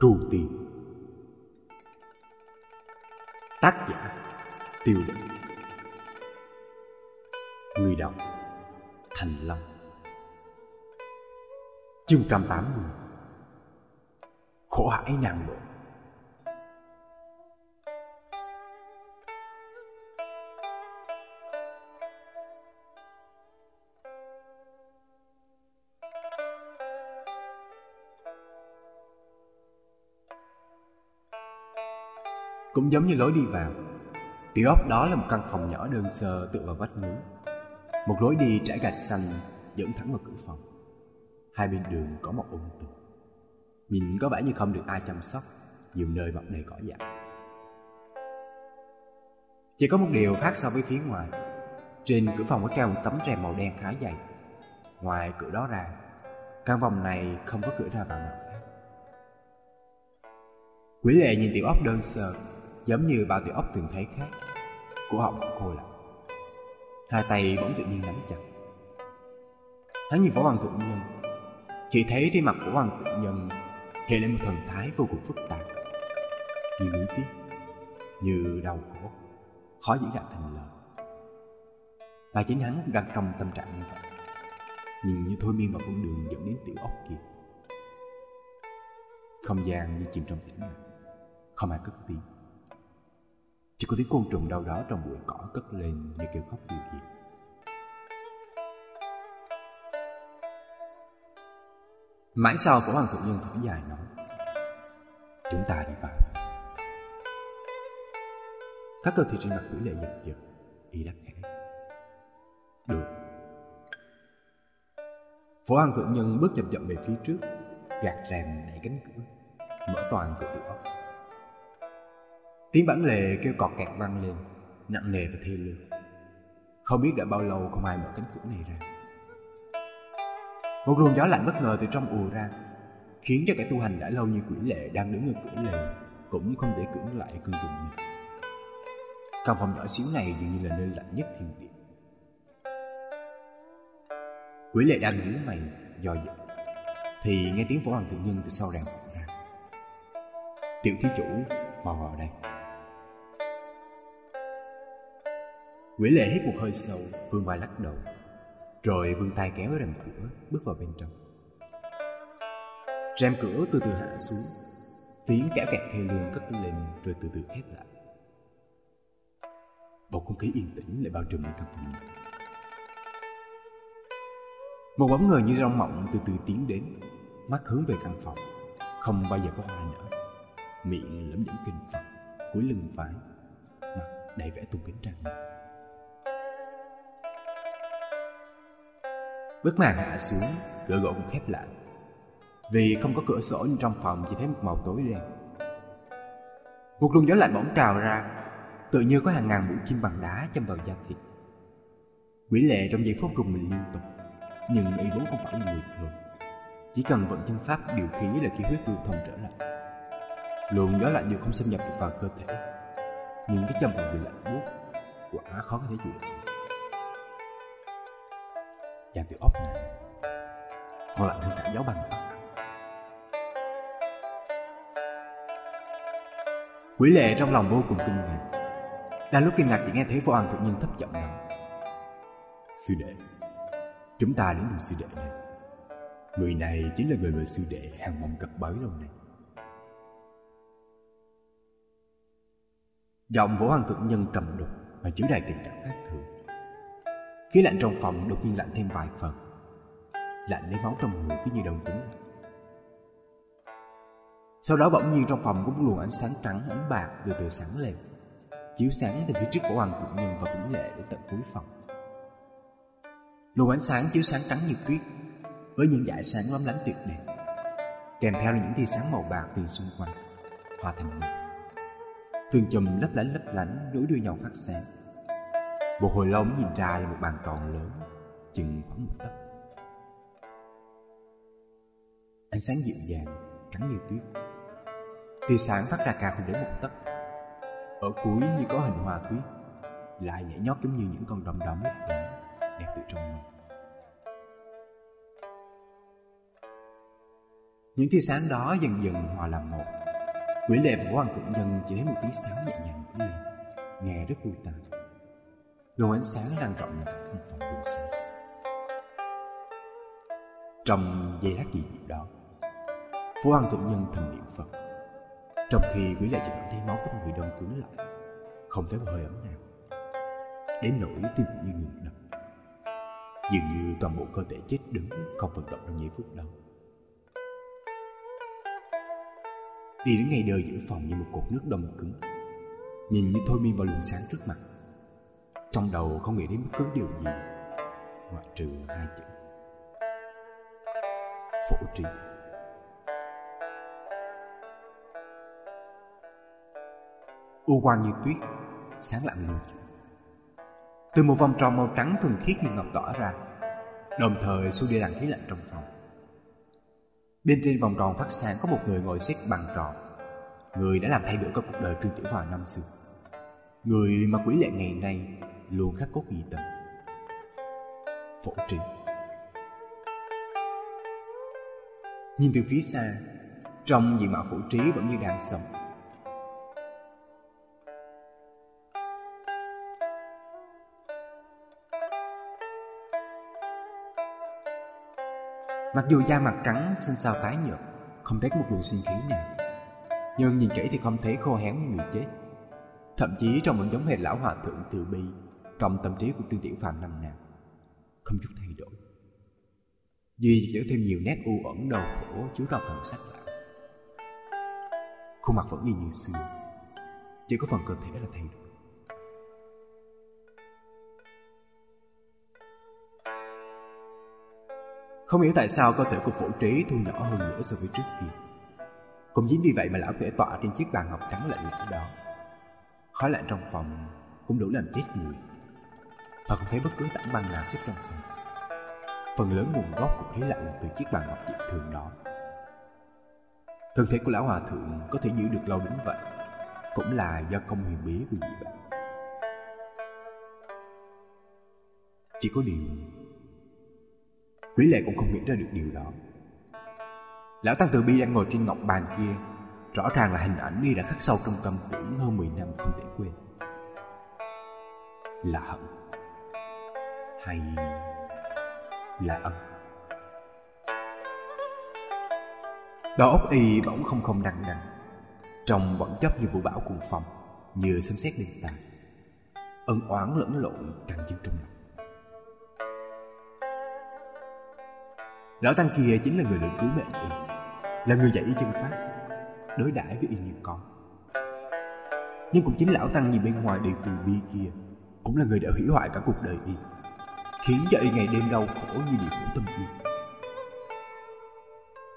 Trù Tiền Tác giả, Tiêu Định. Người đọc, Thành Long. Chương 180 Khổ hải nàng lộ Cũng giống như lối đi vào Tiểu ốc đó là một căn phòng nhỏ đơn sơ tựa vào vách núi. Một lối đi trải gạch xanh dẫn thẳng vào cửa phòng. Hai bên đường có một ung tùng Nhìn có vẻ như không được ai chăm sóc, Nhiều nơi mọc đầy cỏ dại. Chỉ có một điều khác so với phía ngoài. Trên cửa phòng có treo một tấm rèm màu đen khá dày. Ngoài cửa đó ra, Căn phòng này không có cửa ra vào nào khác. Quỷ lệ nhìn tiểu ốc đơn sơ giống như bao tiểu ốc thường thấy khác. Cổ họng khô lạnh, Hai tay bỗng tự nhiên nắm chặt. Hắn nhìn võ Hoàng Thượng Nhân. Chỉ thấy trên mặt của Hoàng Thượng Nhân hiện lên một thần thái vô cùng phức tạp. Như nuối tiếc, như đau khổ, khó diễn đạt thành lời. Và chính hắn cũng đang trong tâm trạng như vậy. Nhìn như thôi miên vào con đường dẫn đến tiểu ốc kia. Không gian như chìm trong tĩnh lặng, không ai cất tiếng. Chỉ có tiếng côn trùng đâu đó trong bụi cỏ cất lên như kêu khóc điều gì. Mãi sau của hoàng thượng nhân thở dài nói, Chúng ta đi vào. Các cơ thể trên mặt quỷ lệ giật giật, Y đáp khẽ. Được. Phổ hoàng thượng nhân bước chậm chậm về phía trước, Gạt rèm nhảy cánh cửa, Mở toàn cửa tiểu ốc Tiếng bản lề kêu cọt kẹt vang lên Nặng nề và thê lương. Không biết đã bao lâu không ai mở cánh cửa này ra. Một luồng gió lạnh bất ngờ từ trong ùa ra Khiến cho kẻ tu hành đã lâu như quỷ lệ đang đứng ở cửa lều Cũng không thể cưỡng lại cơn rùng mình. Căn phòng nhỏ xíu này dường như là nơi lạnh nhất thiên địa. Quỷ lệ đang nhíu mày, do dự Thì nghe tiếng phổ hoàng thượng nhân từ sau rèm ra. Tiểu thí chủ, mau vào đây. Quỷ lệ hít một hơi sâu, vương vai lắc đầu, rồi vương tay kéo rèm cửa, bước vào bên trong. Rèm cửa từ từ hạ xuống, tiếng kẽo kẹt thê lương cất lên rồi từ từ khép lại. Bầu không khí yên tĩnh lại bao trùm lên căn phòng này. Một bóng người như rong mộng từ từ tiến đến, mắt hướng về căn phòng, không bao giờ có hoa nở, miệng lẩm nhẩm kinh Phật, cuối lưng vái, mặt đầy vẻ tung kính trang nghiêm. Bức màn hạ xuống, cửa gỗ cũng khép lại. Vì không có cửa sổ nên trong phòng chỉ thấy một màu tối đen. Một luồng gió lạnh bỗng trào ra, tự như có hàng ngàn mũi chim bằng đá châm vào da thịt. Quỷ lệ trong giây phút rùng mình liên tục, nhưng y vốn không phải là người thường. Chỉ cần vận chân pháp điều khí là khí huyết lưu thông trở lại. Luồng gió lạnh dù không xâm nhập được vào cơ thể, nhưng cái châm vào người lạnh buốt quả khó có thể chịu được Chàng tiểu ốc này. Còn lạnh hơn cả giáo bằng Quỷ lệ trong lòng vô cùng kinh ngạc. Đang lúc kinh ngạc thì nghe thấy phó hoàng thượng nhân thấp giọng nói, Sư đệ, Chúng ta đến cùng sư đệ này. Người này chính là người mà sư đệ hàng mong cập bấy lâu nay. Giọng võ hoàng thượng nhân trầm đục Mà chứa đầy tình cảm khác thường. Khí lạnh trong phòng đột nhiên lạnh thêm vài phần. Lạnh lấy máu trong người cứ như đông cứng Sau đó bỗng nhiên trong phòng có một luồng ánh sáng trắng, ánh bạc từ từ sáng lên. Chiếu sáng từ phía trước của hoàng thượng nhân và cũng lệ đến tận cuối phòng. Luồng ánh sáng chiếu sáng trắng như tuyết, Với những dải sáng lóng lánh tuyệt đẹp, Kèm theo là những tia sáng màu bạc từ xung quanh, Hòa thành một Thường chùm lấp lánh lấp lánh, nối đuôi nhau phát sáng một hồi lâu mới nhìn ra là một bàn tròn lớn, Chừng khoảng một tấc. Ánh sáng dịu dàng, Trắng như tuyết. Tia sáng phát ra cao không đến một tấc. Ở cuối như có hình hoa tuyết, Lại nhảy nhót giống như những con đom đóm lấp lánh Đẹp từ trong mơ Những tia sáng đó dần dần hòa làm một. Quỷ lệ và hoàng thượng nhân chỉ thấy một tiếng sáng nhẹ nhàng của lên, Nghe rất vui tai Luồng ánh sáng lan rộng cả căn phòng buồn sáng. Trong giây lát kỳ diệu đó, Phú Hoàng thượng nhân thầm niệm Phật. Trong khi quý lệ chỉ cảm thấy máu trong người đông cứng lại, Không thấy một hơi ấm nào, Đến nỗi tim như ngừng đập. Dường như toàn bộ cơ thể chết đứng, Không vận động trong giây phút đó. Đi đến ngay đời giữa phòng như một cột nước đông cứng, nhìn như thôi miên vào luồng sáng trước mặt trong đầu không nghĩ đến bất cứ điều gì, ngoại trừ hai chữ. Phổ trì. U quang như tuyết, sáng lặng lùng từ một vòng tròn màu trắng thuần khiết như ngọc tỏa ra, đồng thời xua đi làn khí lạnh trong phòng. Bên trên vòng tròn phát sáng có một người ngồi xếp bằng tròn, Người đã làm thay đổi các cuộc đời Trương Tử Vào năm xưa. Người mà quý lệ ngày nay luôn khắc cốt ghi tâm. Phổ trình Nhìn từ phía xa, Trong diện mạo phổ trí vẫn như đang sống. Mặc dù da mặt trắng, xinh xao tái nhợt, Không thấy một luồng sinh khí nào. Nhưng nhìn kỹ thì không thấy khô héo như người chết. Thậm chí trông vẫn giống hệt lão hòa thượng từ bi. Trong tâm trí của Trương Tiểu Phàm năm nào, Không chút thay đổi. Duy chỉ thêm nhiều nét u ẩn đau khổ, chứa trong thần sắc lại. Khuôn mặt vẫn y như xưa, Chỉ có phần cơ thể là thay đổi. Không hiểu tại sao cơ thể của phổ trí thu nhỏ hơn nữa so với trước kia. Cũng chính vì vậy mà lão thể tọa trên chiếc bàn ngọc trắng lạnh lẽo đó. Khói lạnh trong phòng cũng đủ làm chết người. Và không thấy bất cứ tảng băng nào xếp trong phòng. Phần lớn nguồn gốc của khí lạnh từ chiếc bàn ngọc dị thường đó. Thân thể của lão hòa thượng có thể giữ được lâu đến vậy, Cũng là do công huyền bí của dị bạn Chỉ có điều, Quý lệ cũng không nghĩ ra được điều đó. Lão Tăng Từ Bi đang ngồi trên ngọc bàn kia, Rõ ràng là hình ảnh đi đã khắc sâu trong tâm tưởng hơn 10 năm không thể quên. Là hận. Hay là ân Đầu óc y bỗng không không đằng đằng Trong bỗng chấp như vũ bão cuồng phong, Như xem xét đêm tàn, Ân oán lẫn lộn tràn dâng trong lòng. Lão Tăng kia chính là người được cứu mệnh y, Là người dạy y chân pháp, Đối đãi với y như con Nhưng cũng chính lão Tăng nhìn bên ngoài điều từ bi kia, Cũng là người đã hủy hoại cả cuộc đời y. Khiến cho y ngày đêm đau khổ như bị phủ tâm y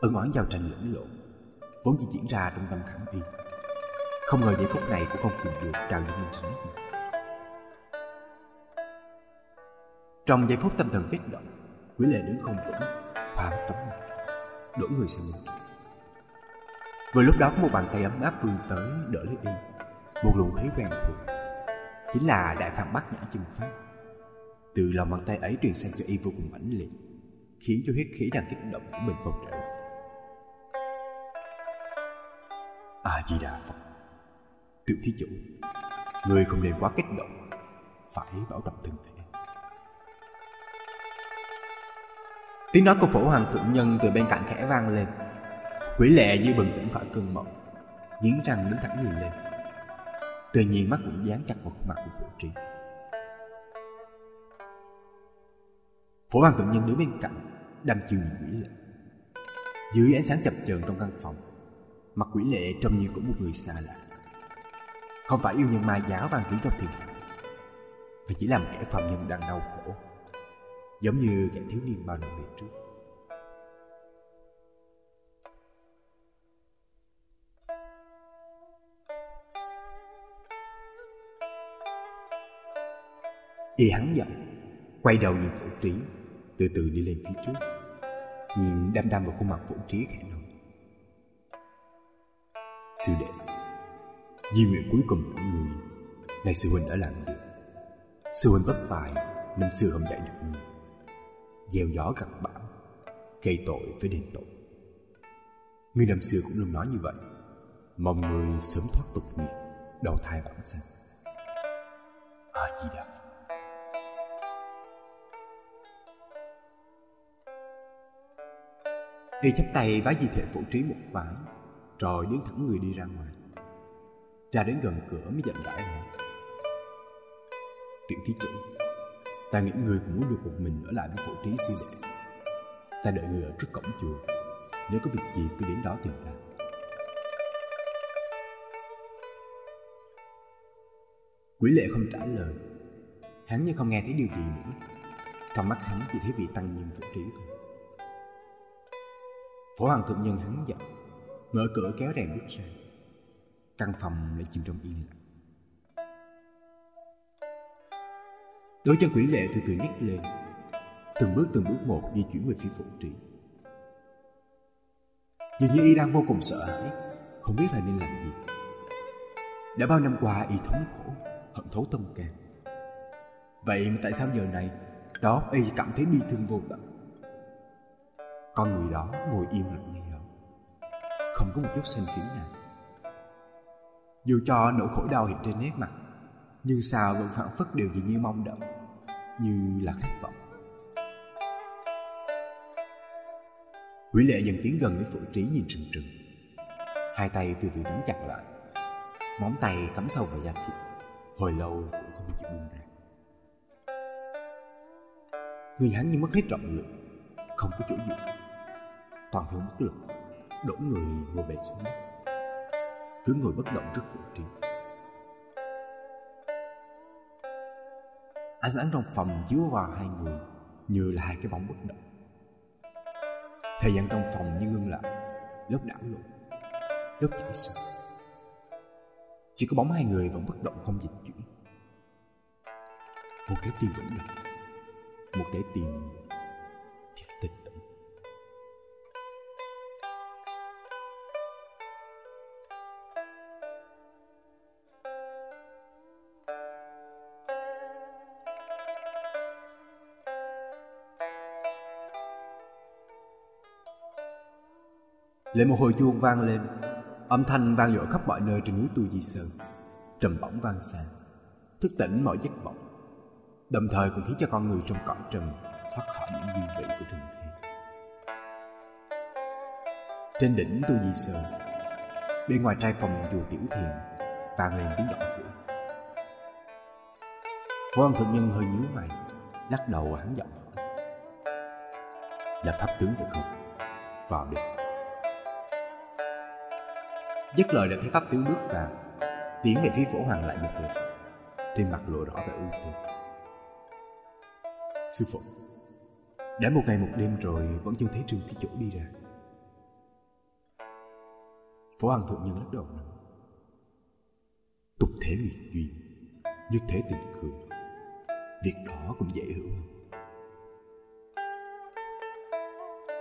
Ân oán giao tranh lẫn lộn, Vốn chỉ diễn ra trong tâm khảm y Không ngờ giây phút này cũng không kìm được trào dâng lên trên nét mặt. Trong giây phút tâm thần kích động Quý lệ đứng không vững, phá tấm mặt đổ người sang bên kia. Vừa lúc đó có một bàn tay ấm áp vươn tới đỡ lấy y, một luồng khí quen thuộc, chính là đại phạn bát nhã chân pháp từ lòng bàn tay ấy truyền sang cho y vô cùng mãnh liệt, khiến cho huyết khí đang kích động của mình phong trở lại a di đà phật. Tiểu thí chủ, người không nên quá kích động, phải bảo trọng thân thể. Tiếng nói của phổ hoàng thượng nhân từ bên cạnh khẽ vang lên. Quỷ lệ như bừng tỉnh khỏi cơn mộng, Nghiến răng đứng thẳng người lên. Tuy nhiên mắt cũng dán chặt vào khuôn mặt của phổ trí Phổ hoàng tự nhân đứng bên cạnh Đâm chiều nhìn quỷ lệ Dưới ánh sáng chập chờn trong căn phòng Mặt quỷ lệ trông như của một người xa lạ Không phải yêu nhân ma giáo vang tiếng trong thiền Mà chỉ là một kẻ phạm nhân đang đau khổ giống như kẻ thiếu niên bao năm về trước. Y hắn giọng, quay đầu nhìn phổ trí, từ từ đi lên phía trước, nhìn đăm đăm vào khuôn mặt phổ trí khẽ nói. Sư đệ, di nguyện cuối cùng của người, này sư huynh đã làm được. Sư huynh bất tài, năm xưa không dạy được người. Gieo gió gặt bão gây tội với đền tội. Người năm xưa cũng luôn nói như vậy. Mong người sớm thoát tục nghiệp Đầu thai bản sanh A Di Đà Phật. Y chắp tay vái di thể phụ trí một phải Rồi đứng thẳng người đi ra ngoài. Ra đến gần cửa mới giận rãi hỏi Tiểu thí chủ, Ta nghĩ người cũng muốn được một mình ở lại với phụ trí sư đệ. Ta đợi người ở trước cổng chùa, Nếu có việc gì cứ đến đó tìm ta. Quỷ lệ không trả lời. Hắn như không nghe thấy điều gì nữa. Trong mắt hắn chỉ thấy vị tăng nhân phụ trí thôi. Phổ hoàng thượng nhân hắn giận Mở cửa kéo rèm bước ra. Căn phòng lại chìm trong yên lặng. Đôi chân quỷ lệ từ từ nhích lên, Từng bước từng bước một di chuyển về phía phụ trí Dường như y đang vô cùng sợ hãi, Không biết là nên làm gì. Đã bao năm qua y thống khổ, Hận thấu tâm can. Vậy mà tại sao giờ này, Đó y cảm thấy bi thương vô tận? Con người đó ngồi yên lặng ngay đó Không có một chút xanh khí nào. Dù cho nỗi khổ đau hiện trên nét mặt, Nhưng sao vẫn phản phất điều gì như mong đợi, Như là khát vọng. Quỷ lệ dần tiến gần đến phượng trí nhìn trừng trừng. Hai tay từ từ nắm chặt lại, Móng tay cắm sâu vào da thịt, Hồi lâu cũng không chịu buông ra. Người hắn như mất hết trọng lượng, Không có chỗ dựa. Toàn thân bất lực, Đổ người ngồi bệt xuống đất. Cứ ngồi bất động trước phượng trí. Ánh sáng trong phòng chiếu vào hai người, Như là hai cái bóng bất động. Thời gian trong phòng như ngưng lại, Lớp đảo lộn, Lớp chảy xuôi Chỉ có bóng hai người vẫn bất động không dịch chuyển. Một trái tim vẫn đập Một trái tim Lại một hồi chuông vang lên. Âm thanh vang dội khắp mọi nơi trên núi Tu Di Sơn. Trầm bổng vang xa. Thức tỉnh mọi giấc mộng. Đồng thời cũng khiến cho con người trong cõi trần Thoát khỏi những duyên vị của trần thế Trên đỉnh Tu Di Sơn, Bên ngoài trai phòng chùa Tiểu Thiền, Vang lên tiếng động cửa. Phó Âm Thượng Nhân hơi nhíu mày, Lắc đầu hắn giọng hỏi. Là pháp tướng phải không? Vào đi. Dứt lời đã thấy pháp tướng bước vào. Tiến về phía phổ hoàng lại một lượt Trên mặt lộ rõ vẻ ưu tư. Sư phụ, Đã một ngày một đêm rồi Vẫn chưa thấy trương thí chủ đi ra. Phổ hoàng thượng nhân lắc đầu nói, Tục thế nghiệt duyên, Nhất thế tình cường Việc đó cũng dễ hiểu hơn.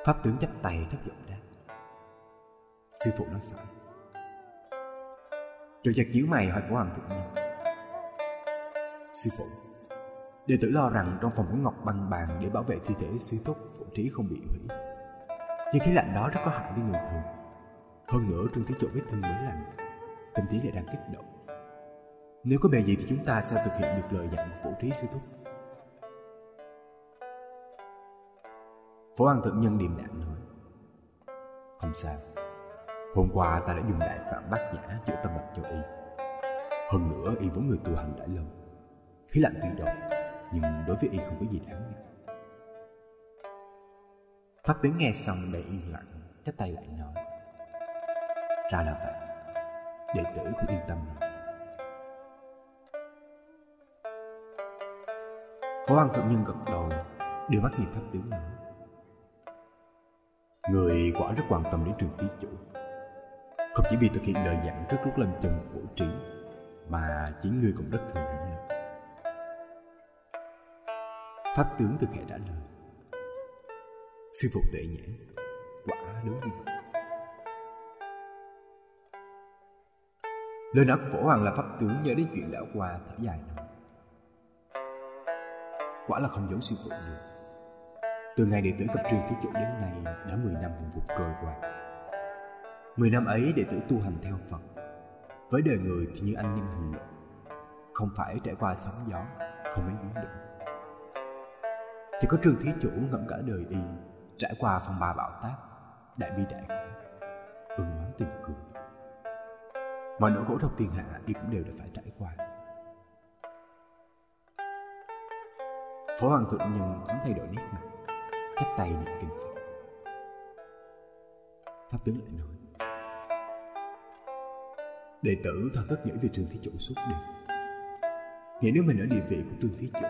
Pháp tướng chắp tay thấp giọng đáp. Sư phụ nói phải rồi chợt chiếu mày hỏi Phổ Hoàng Thượng Nhân Sư phụ, Đệ tử lo rằng trong phòng có ngọc băng bàn Để bảo vệ thi thể sư túc phụ trí không bị hủy. Nhưng khí lạnh đó rất có hại với người thường. Hơn nữa trương thí chỗ vết thương mới lành Tâm trí lại đang kích động. Nếu có bề gì thì chúng ta sẽ thực hiện được lời dặn của phụ trí sư túc Phổ Hoàng Thượng Nhân điềm đạm nói, Không sao. Hôm qua ta đã dùng đại phạm bát nhã chữa tâm mạch cho y. Hơn nữa, y vốn người tu hành đã lâu. Khí lạnh tuy độc, Nhưng đối với y không có gì đáng ngại. Pháp tướng nghe xong đầy yên lặng, chắp tay lại nói, Ra là vậy. Đệ tử cũng yên tâm. Rồi Phó Văn Thượng Nhân gật đầu, Đưa mắt nhìn Pháp tướng nói, Người quả rất quan tâm đến trường tí chủ không chỉ vì thực hiện lời dặn trước lúc lâm chân phổ trí, Mà chính ngươi cũng rất thường hẳn lực Pháp tướng thực hệ trả lời, Sư phụ tệ nhãn Quả đúng như vậy. Lời nói của phổ hoàng là pháp tướng nhớ đến chuyện đã qua thở dài nói, Quả là không giống sư phụ được. Từ ngày đệ tử gặp trường thí chủ đến nay đã 10 năm vùng vụt trôi qua. Mười năm ấy đệ tử tu hành theo Phật. Với đời người thì như anh nhân hành lộ Không phải trải qua sóng gió, Không mấy biến động Chỉ có Trương Thí Chủ ngậm cả đời y, Trải qua phong ba bão táp, Đại bi đại khổ Ưng hóa tình cường Mọi nỗi khổ trong thiên hạ y cũng đều đã phải trải qua. Phó Hoàng Thượng Nhân thoáng thay đổi nét mặt, chắp tay niệm kinh Phật. Pháp tướng lại nói Đệ tử thật thức nghĩ về Trương Thí Chủ suốt đêm. Nghĩ nếu mình ở địa vị của Trương Thí Chủ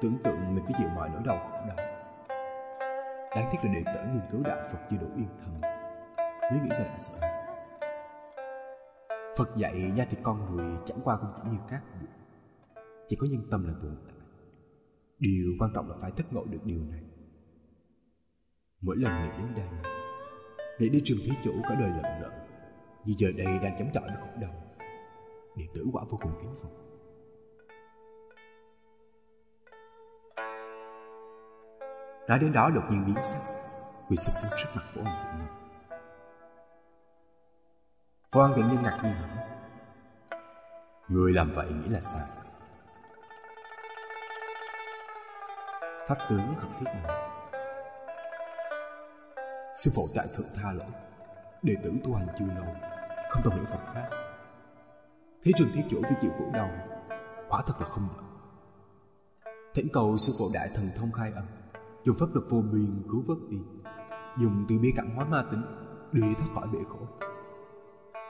Tưởng tượng mình phải chịu mọi nỗi đau khổ đau Đáng tiếc là đệ tử nghiên cứu đạo Phật chưa đủ yên tâm Nếu nghĩ về đã sợ. Phật dạy ra thì con người chẳng qua cũng chỉ như các, bụi. Chỉ có nhân tâm là tồn tại. Điều quan trọng là phải thức ngộ được điều này. Mỗi lần nghĩ đến đây Nghĩ đến trường thí chủ cả đời lận lận. Vì giờ đây đang chống chọi với khổ đau, Đệ tử quả vô cùng kính phục. Nói đến đó đột nhiên biến sắc, Quỳ sụp xuống trước mặt của ông tự nhân. Phó An tự nhân ngạc nhiên hỏi, Người làm vậy nghĩ là sao? Pháp tướng khẩn thiết nói. Sư phụ tại thượng tha lỗi Đệ tử tu hành chưa lâu không thông hiểu Phật Pháp. Thế trường thí chủ vì chịu khổ đau Quả thật là không đợi Thỉnh cầu sư phụ đại thần thông khai ẩn, Dùng pháp lực vô biên cứu vớt y Dùng từ bi cảm hóa ma tính Đưa thoát khỏi bể khổ.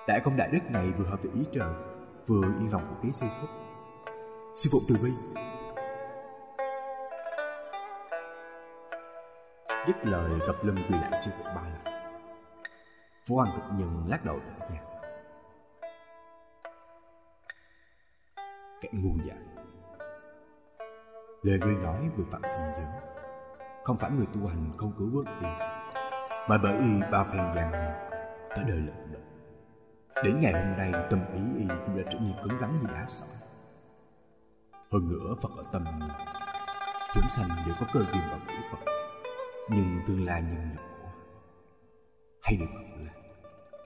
Đại công đại đức này vừa hợp với ý trời Vừa yên lòng phục đế sư phụ. Sư phụ từ bi. Dứt lời gặp lưng quỳ lại sư phụ ba lần Phú Hoàng thực nhân lắc đầu thở dài. Kẻ ngu dạ Lời ngươi nói vừa phạm sinh giới. Không phải người tu hành không cứu vớt đi Mà bởi y bao phen gian này Cả đời lận đận. Đến ngày hôm nay, tâm ý y cũng đã trở nên cứng rắn như đá sỏi. Hơn nữa, Phật ở tâm người Chúng sanh đều có cơ duyên vào cửu Phật. Nhưng tương lai nhân nhập của Hay được gọi là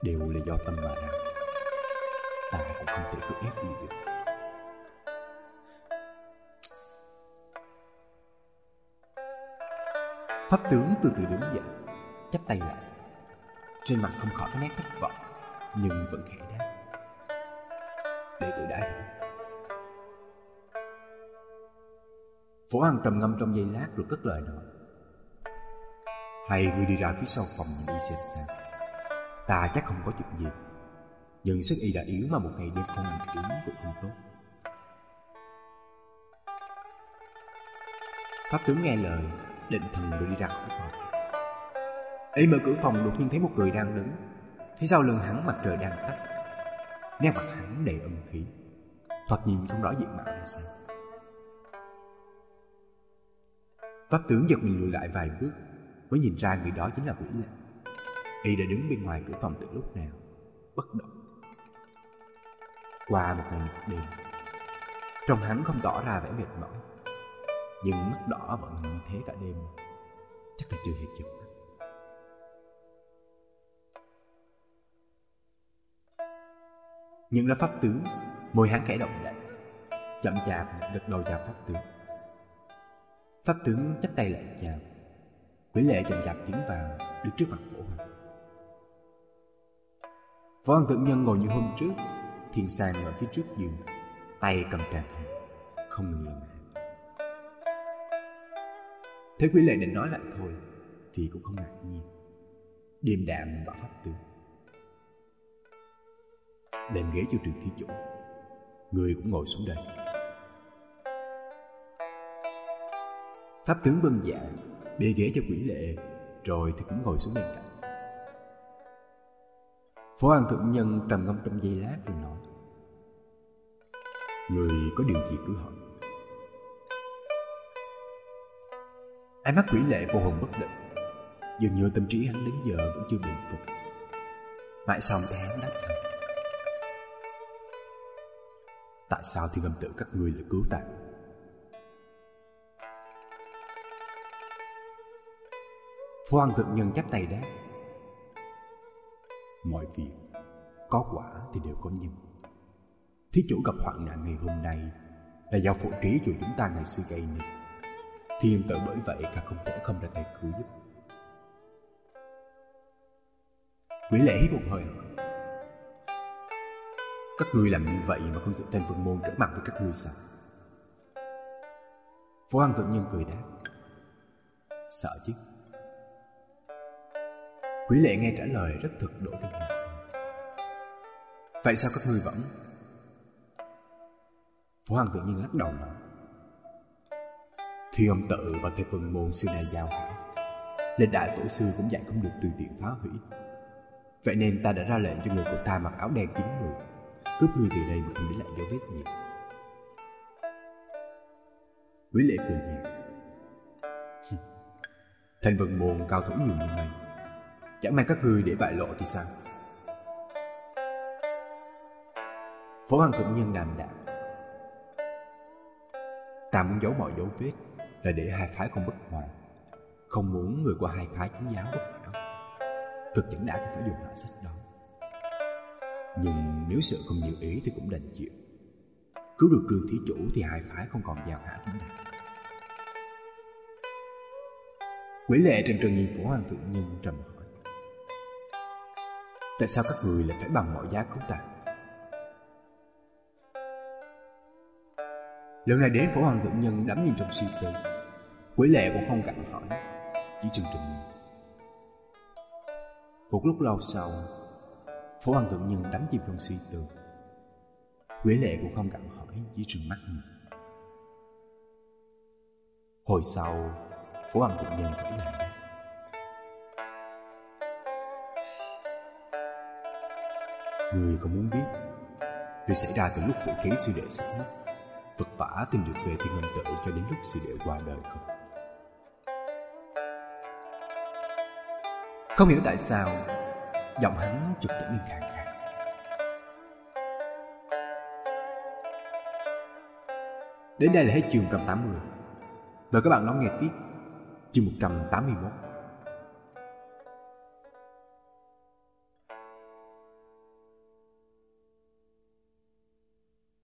Đều là do tâm mà ra. Ta cũng không thể cưỡng ép gì được. Pháp tướng từ từ đứng dậy, chắp tay lại. Trên mặt không khỏi cái nét thất vọng, Nhưng vẫn khẽ đáp. Để từ đã hiểu. Phổ Hằng trầm ngâm trong giây lát rồi cất lời nói. Hay ngươi đi ra phía sau phòng mình đi xem sao. Ta chắc không có chuyện gì. Nhưng sức y đã yếu mà một ngày đêm không ăn uống cũng không tốt. Pháp tướng nghe lời, Định thần rồi đi ra khỏi phòng. Y mở cửa phòng đột nhiên thấy một người đang đứng. Thấy sau lưng hắn mặt trời đang tắt. Nét mặt hắn đầy âm khí. Thoạt nhìn không rõ diện mạo là sao. Pháp tướng giật mình lùi lại vài bước, Mới nhìn ra người đó chính là quỷ lệnh. Y đã đứng bên ngoài cửa phòng từ lúc nào? Bất động. Qua một ngày một đêm trong hắn không tỏ ra vẻ mệt mỏi. Nhưng mắt đỏ vẫn như thế cả đêm. Chắc là chưa hề chụp mắt Nhưng pháp tướng, Môi hắn khẽ động đậy Chậm chạp gật đầu chào pháp tướng. Pháp tướng chắp tay lại chào. Quỷ lệ chậm chạp tiến vào, Đứng trước mặt phổ hoàng võ an thượng nhân ngồi như hôm trước Thiền sàng ở phía trước giường, Tay cầm tràn hàng Không ngừng lần hàng Thế quý lệ định nói lại thôi, Thì cũng không ngạc nhiên. Điềm đạm và pháp tướng. Đem ghế cho trường thi chủ, Người cũng ngồi xuống đây. Pháp tướng vân dạ Bê ghế cho quỷ lệ, Rồi thì cũng ngồi xuống bên cạnh. Phó An Thượng Nhân trầm ngâm trong giây lát rồi nói. Người có điều gì cứ hỏi. Ánh mắt quỷ lệ vô hồn bất định. Dường như tâm trí hắn đến giờ vẫn chưa bình phục. Mãi sau thì hắn đáp thật Tại sao thiên âm tự các ngươi lại cứu ta? Phó An Thượng Nhân chắp tay đáp Mọi việc, có quả thì đều có nhân. Thí chủ gặp hoạn nạn ngày hôm nay, là do phụ trí của chúng ta ngày xưa gây nên. Thiên tử bởi vậy cả không thể không ra tay cứu giúp. Quỷ lệ hít một hơi hỏi. Các ngươi làm như vậy mà không dẫn tên vương môn trở mặt với các ngươi sao? Phó an tự nhiên cười đáp. Sợ chứ. Quý lệ nghe trả lời rất thực độ tình. ngạc. Vậy sao các ngươi vẫn? Phú Hằng tự nhiên lắc đầu nói. Thi ông tự và thầy phần môn xưa nay giao hảo lên đại tổ sư cũng dạy không được từ tiện phá hủy. Vậy nên ta đã ra lệnh cho người của ta mặc áo đen kín người, Cướp người về đây mà không để lại dấu vết gì Quý lệ cười nhạt. Thành Vận môn cao thủ nhiều như mây. Chẳng may các ngươi để bại lộ thì sao? Phó Hoàng Thượng Nhân đàm đạo. Ta muốn giấu mọi dấu vết Là để hai phái không bất hòa. Không muốn người của hai phái chính giáo bất hảo. Thực chẳng đã cũng phải dùng hạ sách đó. Nhưng nếu sợ không nhiều ý thì cũng đành chịu. Cứu được trương thí chủ thì hai phái không còn giao hạ chúng ta Quỷ lệ trên trần nhìn phổ hoàng thượng nhân trầm Tại sao các người lại phải bằng mọi giá cứu ta? Lần này đến phổ hoàng thượng nhân đắm nhìn trong suy tư. Quỷ lệ cũng không cạnh hỏi, Chỉ trừng trừng nhìn. Một lúc lâu sau, Phổ hoàng thượng nhân đắm chìm trong suy tư. Quỷ lệ cũng không cạnh hỏi, Chỉ trừng mắt nhìn. Hồi sau, Phổ hoàng thượng nhân thở dài Người còn muốn biết. Việc xảy ra từ lúc vũ khí sư đệ sắp mất vật vả tìm được về thiên âm tự cho đến lúc sư đệ qua đời không? Không hiểu tại sao, Giọng hắn chợt trở nên khàn khàn. Đến đây là hết chương 180 Mời các bạn lắng nghe tiếp chương 181